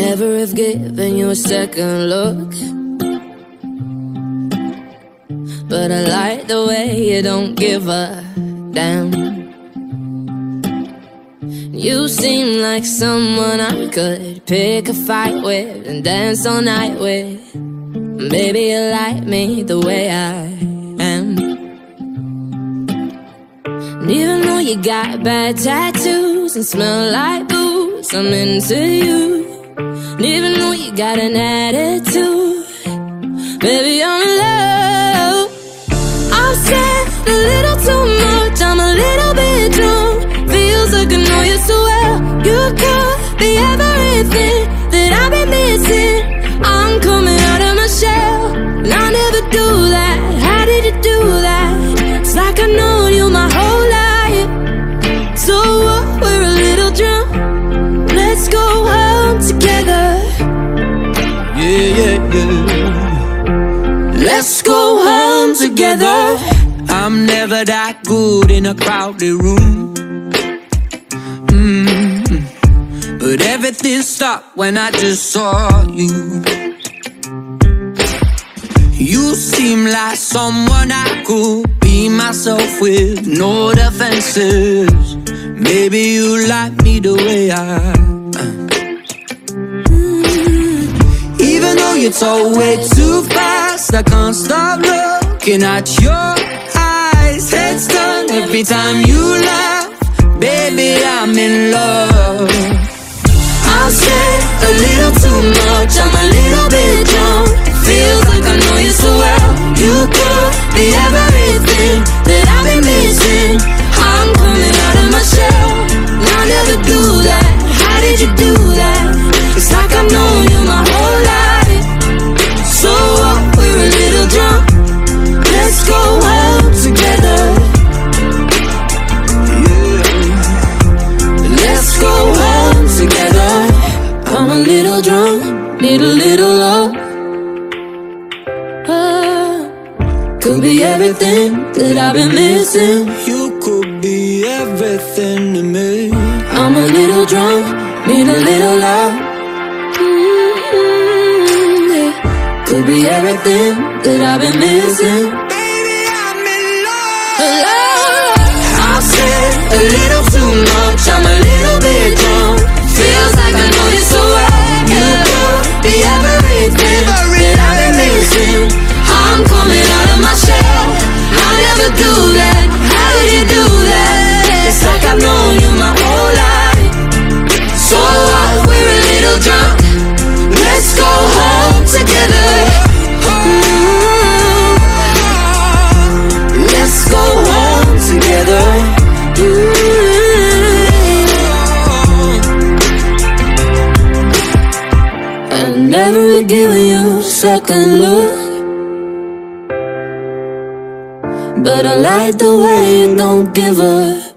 never have given you a second look. But I like the way you don't give a damn. You seem like someone I could pick a fight with and dance all night with. Maybe you like me the way I am. And even though you got bad tattoos and smell like booze, I'm into you. Even though you got an attitude, baby, I'm in love. I've said a little too much, I'm a little bit drunk. Feels like I know you so well. You could be everything that I've been missing. I'm coming out of my shell, and I never do that. How did you do that? It's like I know Let's go home together. I'm never that good in a crowded room. Mm. But everything stopped when I just saw you. You seem like someone I could be myself with, no defenses. Maybe you like me the way I you talk way too fast, I can't stop looking at your eyes. Heads turn every time you laugh. Baby, I'm in love. I'll say a little too much, I'm a need a little love. Ah, could be everything that I've been missing. You could be everything to me. I'm a little drunk, need a little love. Mm, yeah. Could be everything that I've been missing. Baby, I'm in love. I've said a little too much, Never given you a second look. But I like the way you don't give a